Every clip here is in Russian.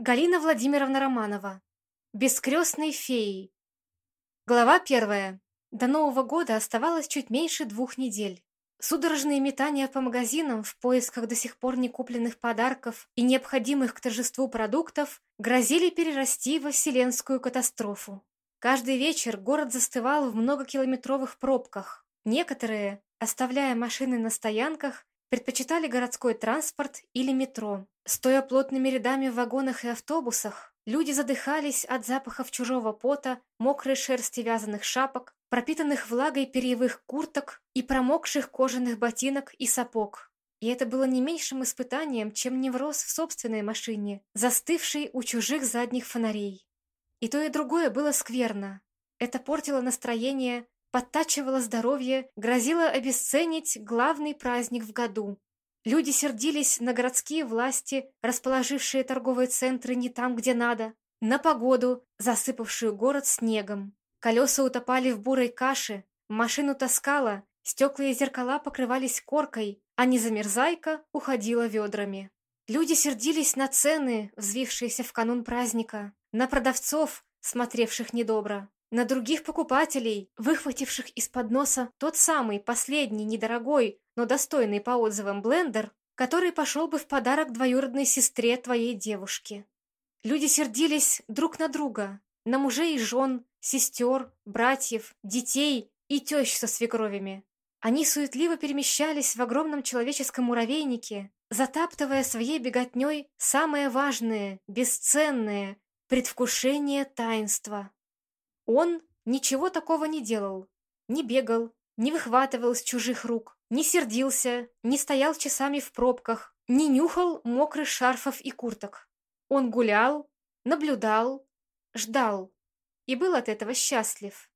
Галина Владимировна Романова. Бескрестные феи. Глава первая. До Нового года оставалось чуть меньше двух недель. Судорожные метания по магазинам в поисках до сих пор не купленных подарков и необходимых к торжеству продуктов грозили перерасти во вселенскую катастрофу. Каждый вечер город застывал в многокилометровых пробках. Некоторые, оставляя машины на стоянках, предпочитали городской транспорт или метро. Стоя плотными рядами в вагонах и автобусах, люди задыхались от запахов чужого пота, мокрой шерсти вязаных шапок, пропитанных влагой перьевых курток и промокших кожаных ботинок и сапог. И это было не меньшим испытанием, чем невроз в собственной машине, застывшей у чужих задних фонарей. И то, и другое было скверно. Это портило настроение, подтачивало здоровье, грозило обесценить главный праздник в году. Люди сердились на городские власти, расположившие торговые центры не там, где надо, на погоду, засыпавшую город снегом. Колеса утопали в бурой каше, машину таскала, стекла и зеркала покрывались коркой, а незамерзайка уходила ведрами. Люди сердились на цены, взвившиеся в канун праздника, на продавцов, смотревших недобро на других покупателей, выхвативших из-под носа тот самый последний недорогой, но достойный по отзывам блендер, который пошел бы в подарок двоюродной сестре твоей девушки. Люди сердились друг на друга, на мужей и жен, сестер, братьев, детей и тещ со свекровями. Они суетливо перемещались в огромном человеческом муравейнике, затаптывая своей беготней самое важное, бесценное предвкушение таинства. Он ничего такого не делал. Не бегал, не выхватывал с чужих рук, не сердился, не стоял часами в пробках, не нюхал мокрых шарфов и курток. Он гулял, наблюдал, ждал и был от этого счастлив.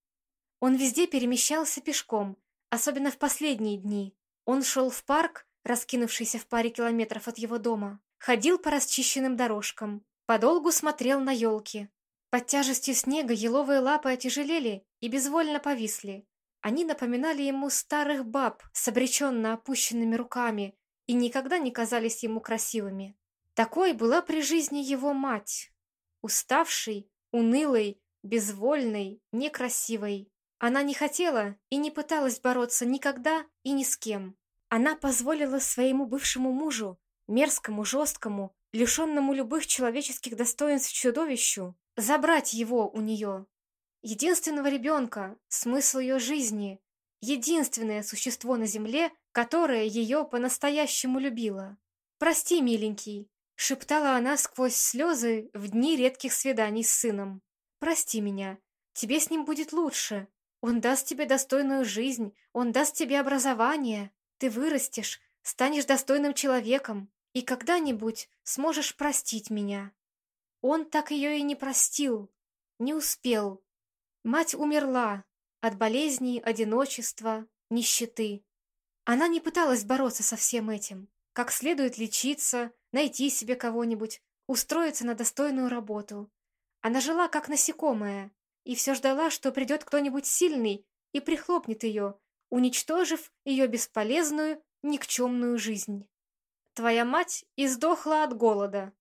Он везде перемещался пешком, особенно в последние дни. Он шел в парк, раскинувшийся в паре километров от его дома, ходил по расчищенным дорожкам, подолгу смотрел на елки, под тяжестью снега еловые лапы отяжелели и безвольно повисли. Они напоминали ему старых баб с обреченно опущенными руками и никогда не казались ему красивыми. Такой была при жизни его мать. Уставшей, унылой, безвольной, некрасивой. Она не хотела и не пыталась бороться никогда и ни с кем. Она позволила своему бывшему мужу, мерзкому, жесткому, лишенному любых человеческих достоинств чудовищу, забрать его у нее. Единственного ребенка, смысл ее жизни, единственное существо на земле, которое ее по-настоящему любило. «Прости, миленький», — шептала она сквозь слезы в дни редких свиданий с сыном. «Прости меня. Тебе с ним будет лучше. Он даст тебе достойную жизнь, он даст тебе образование. Ты вырастешь, станешь достойным человеком, и когда-нибудь сможешь простить меня». Он так ее и не простил, не успел. Мать умерла от болезней, одиночества, нищеты. Она не пыталась бороться со всем этим, как следует лечиться, найти себе кого-нибудь, устроиться на достойную работу. Она жила как насекомая и все ждала, что придет кто-нибудь сильный и прихлопнет ее, уничтожив ее бесполезную, никчемную жизнь. Твоя мать издохла от голода,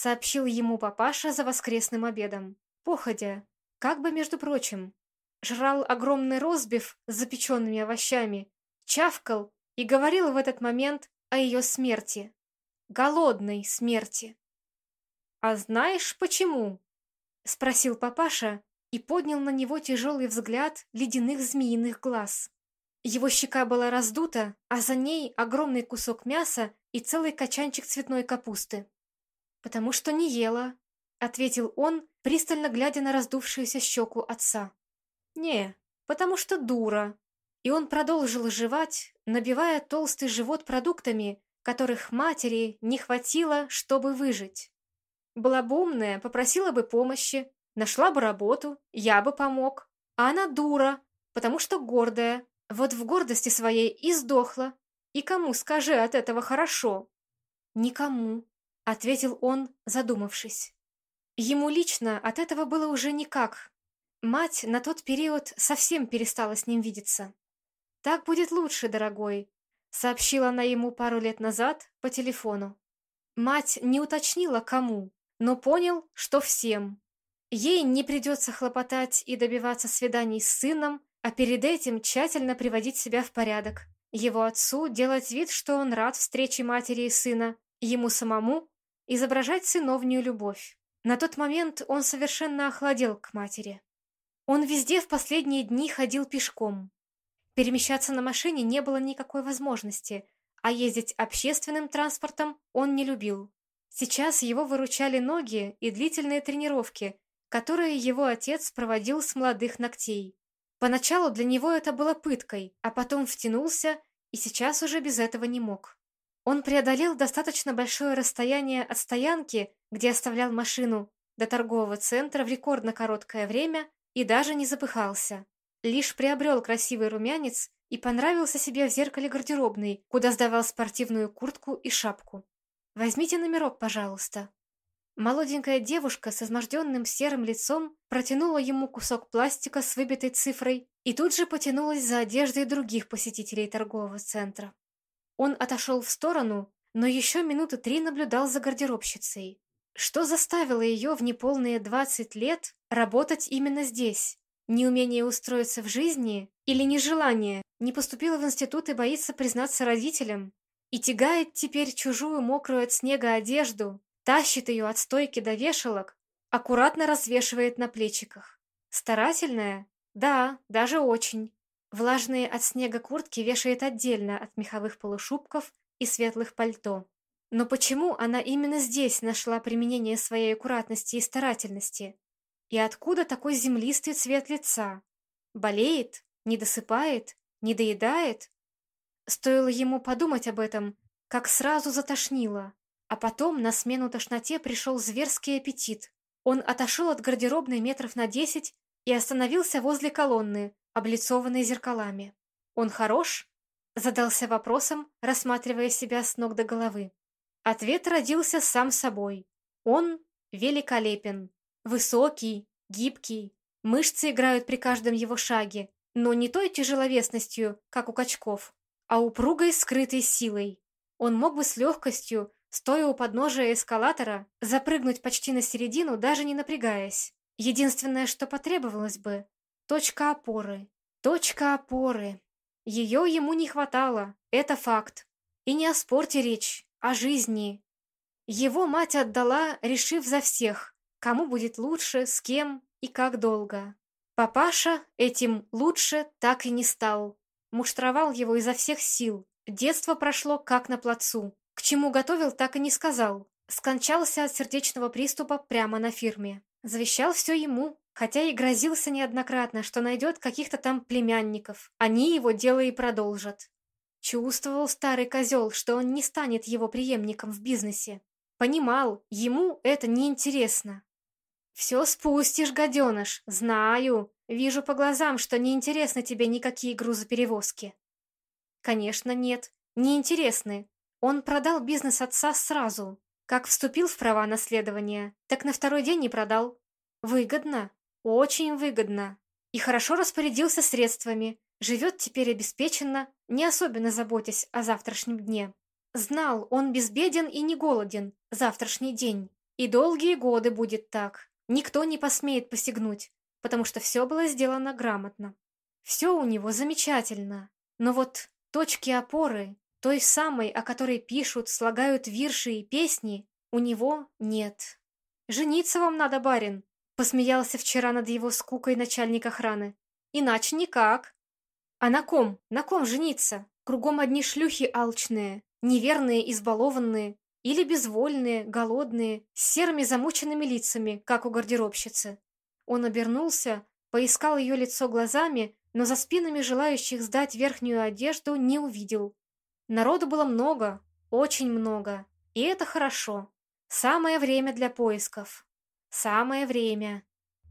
сообщил ему папаша за воскресным обедом. Походя, как бы между прочим, жрал огромный розбив с запеченными овощами, чавкал и говорил в этот момент о ее смерти. Голодной смерти. «А знаешь, почему?» — спросил папаша и поднял на него тяжелый взгляд ледяных змеиных глаз. Его щека была раздута, а за ней огромный кусок мяса и целый качанчик цветной капусты. «Потому что не ела», — ответил он, пристально глядя на раздувшуюся щеку отца. «Не, потому что дура». И он продолжил жевать, набивая толстый живот продуктами, которых матери не хватило, чтобы выжить. Была бы умная, попросила бы помощи, нашла бы работу, я бы помог. А она дура, потому что гордая. Вот в гордости своей и сдохла. И кому, скажи, от этого хорошо? Никому ответил он, задумавшись. Ему лично от этого было уже никак. Мать на тот период совсем перестала с ним видеться. «Так будет лучше, дорогой», — сообщила она ему пару лет назад по телефону. Мать не уточнила, кому, но понял, что всем. Ей не придется хлопотать и добиваться свиданий с сыном, а перед этим тщательно приводить себя в порядок. Его отцу делать вид, что он рад встрече матери и сына, ему самому изображать сыновнюю любовь. На тот момент он совершенно охладел к матери. Он везде в последние дни ходил пешком. Перемещаться на машине не было никакой возможности, а ездить общественным транспортом он не любил. Сейчас его выручали ноги и длительные тренировки, которые его отец проводил с молодых ногтей. Поначалу для него это было пыткой, а потом втянулся и сейчас уже без этого не мог. Он преодолел достаточно большое расстояние от стоянки, где оставлял машину, до торгового центра в рекордно короткое время и даже не запыхался. Лишь приобрел красивый румянец и понравился себе в зеркале гардеробной, куда сдавал спортивную куртку и шапку. «Возьмите номерок, пожалуйста». Молоденькая девушка с изможденным серым лицом протянула ему кусок пластика с выбитой цифрой и тут же потянулась за одеждой других посетителей торгового центра. Он отошел в сторону, но еще минуты три наблюдал за гардеробщицей. Что заставило ее в неполные 20 лет работать именно здесь? Неумение устроиться в жизни или нежелание? Не поступила в институт и боится признаться родителям? И тягает теперь чужую мокрую от снега одежду, тащит ее от стойки до вешалок, аккуратно развешивает на плечиках. Старательная? Да, даже очень. Влажные от снега куртки вешает отдельно от меховых полушубков и светлых пальто. Но почему она именно здесь нашла применение своей аккуратности и старательности? И откуда такой землистый цвет лица? Болеет? Не досыпает? Не доедает? Стоило ему подумать об этом, как сразу затошнило. А потом на смену тошноте пришел зверский аппетит. Он отошел от гардеробной метров на десять и остановился возле колонны, облицованной зеркалами. «Он хорош?» — задался вопросом, рассматривая себя с ног до головы. Ответ родился сам собой. Он великолепен. Высокий, гибкий, мышцы играют при каждом его шаге, но не той тяжеловесностью, как у качков, а упругой скрытой силой. Он мог бы с легкостью Стоя у подножия эскалатора, запрыгнуть почти на середину, даже не напрягаясь. Единственное, что потребовалось бы — точка опоры. Точка опоры. Ее ему не хватало, это факт. И не о спорте речь, а о жизни. Его мать отдала, решив за всех, кому будет лучше, с кем и как долго. Папаша этим лучше так и не стал. Муштровал его изо всех сил. Детство прошло как на плацу. К чему готовил, так и не сказал. Скончался от сердечного приступа прямо на фирме. Завещал все ему, хотя и грозился неоднократно, что найдет каких-то там племянников. Они его дело и продолжат. Чувствовал старый козел, что он не станет его преемником в бизнесе. Понимал, ему это неинтересно. «Все спустишь, гаденыш, знаю. Вижу по глазам, что неинтересны тебе никакие грузоперевозки». «Конечно, нет. Неинтересны. Он продал бизнес отца сразу. Как вступил в права наследования, так на второй день не продал. Выгодно. Очень выгодно. И хорошо распорядился средствами. Живет теперь обеспеченно, не особенно заботясь о завтрашнем дне. Знал, он безбеден и не голоден завтрашний день. И долгие годы будет так. Никто не посмеет посягнуть, потому что все было сделано грамотно. Все у него замечательно. Но вот точки опоры той самой, о которой пишут, слагают вирши и песни, у него нет. «Жениться вам надо, барин!» Посмеялся вчера над его скукой начальник охраны. «Иначе никак!» «А на ком? На ком жениться? Кругом одни шлюхи алчные, неверные, избалованные, или безвольные, голодные, с серыми замученными лицами, как у гардеробщицы». Он обернулся, поискал ее лицо глазами, но за спинами желающих сдать верхнюю одежду не увидел. Народу было много, очень много, и это хорошо. Самое время для поисков. Самое время.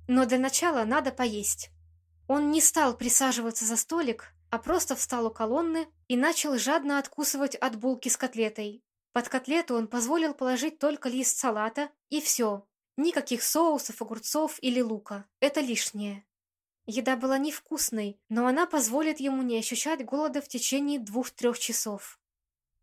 Но для начала надо поесть. Он не стал присаживаться за столик, а просто встал у колонны и начал жадно откусывать от булки с котлетой. Под котлету он позволил положить только лист салата, и все. Никаких соусов, огурцов или лука. Это лишнее. Еда была невкусной, но она позволит ему не ощущать голода в течение двух-трех часов.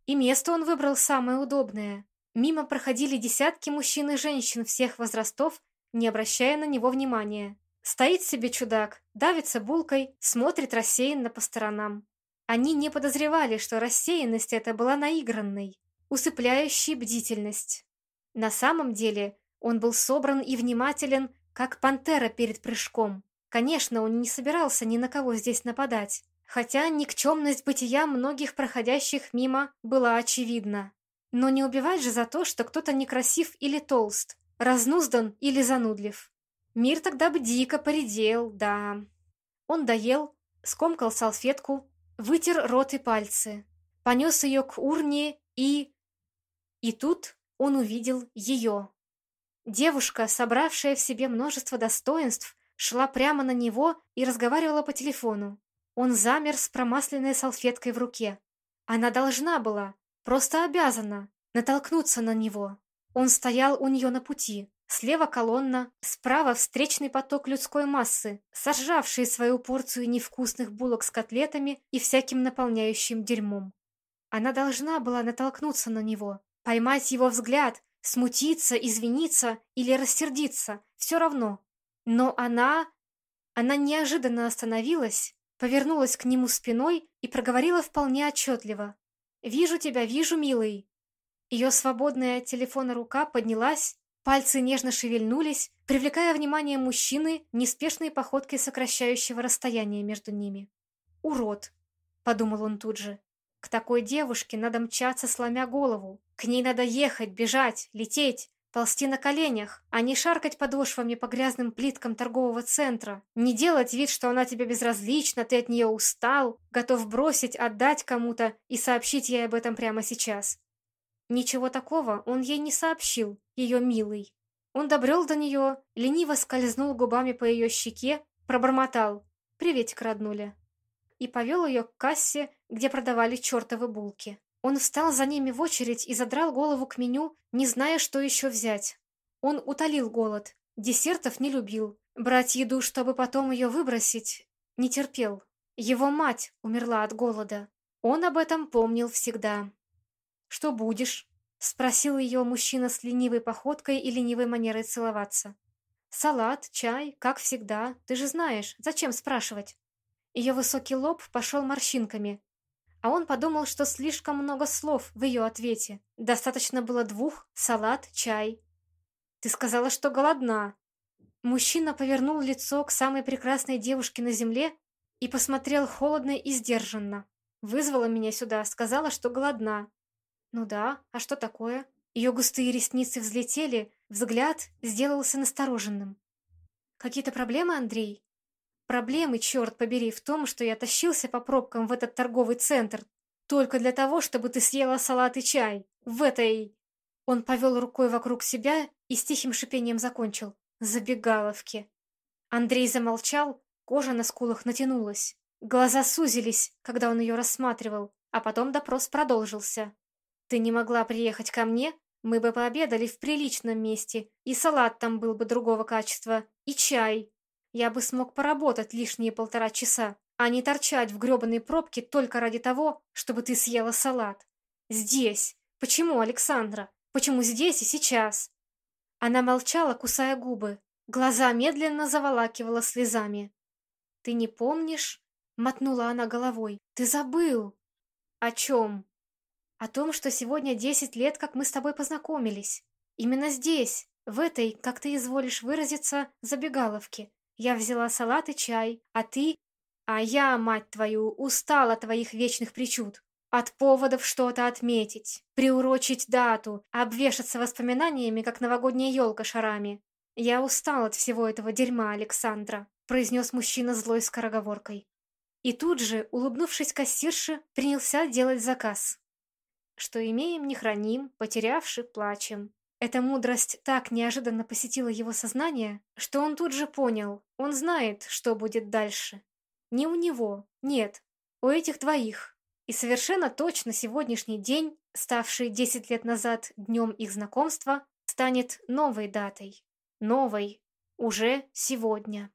И место он выбрал самое удобное. Мимо проходили десятки мужчин и женщин всех возрастов, не обращая на него внимания. Стоит себе чудак, давится булкой, смотрит рассеянно по сторонам. Они не подозревали, что рассеянность эта была наигранной, усыпляющей бдительность. На самом деле он был собран и внимателен, как пантера перед прыжком. Конечно, он не собирался ни на кого здесь нападать, хотя никчемность бытия многих проходящих мимо была очевидна. Но не убивать же за то, что кто-то некрасив или толст, разнуздан или занудлив. Мир тогда бы дико поредел, да. Он доел, скомкал салфетку, вытер рот и пальцы, понес ее к урне и... И тут он увидел ее. Девушка, собравшая в себе множество достоинств, шла прямо на него и разговаривала по телефону. Он замер с промасленной салфеткой в руке. Она должна была, просто обязана, натолкнуться на него. Он стоял у нее на пути. Слева колонна, справа встречный поток людской массы, сожравший свою порцию невкусных булок с котлетами и всяким наполняющим дерьмом. Она должна была натолкнуться на него, поймать его взгляд, смутиться, извиниться или рассердиться, все равно. Но она... Она неожиданно остановилась, повернулась к нему спиной и проговорила вполне отчетливо. «Вижу тебя, вижу, милый». Ее свободная от телефона рука поднялась, пальцы нежно шевельнулись, привлекая внимание мужчины неспешной походкой сокращающего расстояние между ними. «Урод», — подумал он тут же. «К такой девушке надо мчаться, сломя голову. К ней надо ехать, бежать, лететь, ползти на коленях, а не шаркать подошвами по грязным плиткам торгового центра, не делать вид, что она тебе безразлична, ты от нее устал, готов бросить, отдать кому-то и сообщить ей об этом прямо сейчас. Ничего такого он ей не сообщил, ее милый. Он добрел до нее, лениво скользнул губами по ее щеке, пробормотал «Приветик, роднуля» и повел ее к кассе, где продавали чертовы булки. Он встал за ними в очередь и задрал голову к меню, не зная, что еще взять. Он утолил голод, десертов не любил, брать еду, чтобы потом ее выбросить, не терпел. Его мать умерла от голода. Он об этом помнил всегда. «Что будешь?» — спросил ее мужчина с ленивой походкой и ленивой манерой целоваться. «Салат, чай, как всегда. Ты же знаешь, зачем спрашивать?» Ее высокий лоб пошел морщинками, а он подумал, что слишком много слов в ее ответе. Достаточно было двух – салат, чай. «Ты сказала, что голодна». Мужчина повернул лицо к самой прекрасной девушке на земле и посмотрел холодно и сдержанно. Вызвала меня сюда, сказала, что голодна. Ну да, а что такое? Ее густые ресницы взлетели, взгляд сделался настороженным. «Какие-то проблемы, Андрей?» Проблемы, черт побери, в том, что я тащился по пробкам в этот торговый центр только для того, чтобы ты съела салат и чай. В этой... Он повел рукой вокруг себя и с тихим шипением закончил. Забегаловки. Андрей замолчал, кожа на скулах натянулась. Глаза сузились, когда он ее рассматривал, а потом допрос продолжился. «Ты не могла приехать ко мне? Мы бы пообедали в приличном месте, и салат там был бы другого качества, и чай, я бы смог поработать лишние полтора часа, а не торчать в гребаной пробке только ради того, чтобы ты съела салат. Здесь. Почему, Александра? Почему здесь и сейчас? Она молчала, кусая губы. Глаза медленно заволакивала слезами. «Ты не помнишь?» — мотнула она головой. «Ты забыл!» «О чем?» «О том, что сегодня десять лет, как мы с тобой познакомились. Именно здесь, в этой, как ты изволишь выразиться, забегаловке. Я взяла салат и чай, а ты... А я, мать твою, устала от твоих вечных причуд. От поводов что-то отметить, приурочить дату, обвешаться воспоминаниями, как новогодняя елка шарами. Я устал от всего этого дерьма, Александра, произнес мужчина злой скороговоркой. И тут же, улыбнувшись кассирше, принялся делать заказ. Что имеем, не храним, потерявши, плачем. Эта мудрость так неожиданно посетила его сознание, что он тут же понял, он знает, что будет дальше. Не у него, нет, у этих двоих. И совершенно точно сегодняшний день, ставший 10 лет назад днем их знакомства, станет новой датой. Новой. Уже сегодня.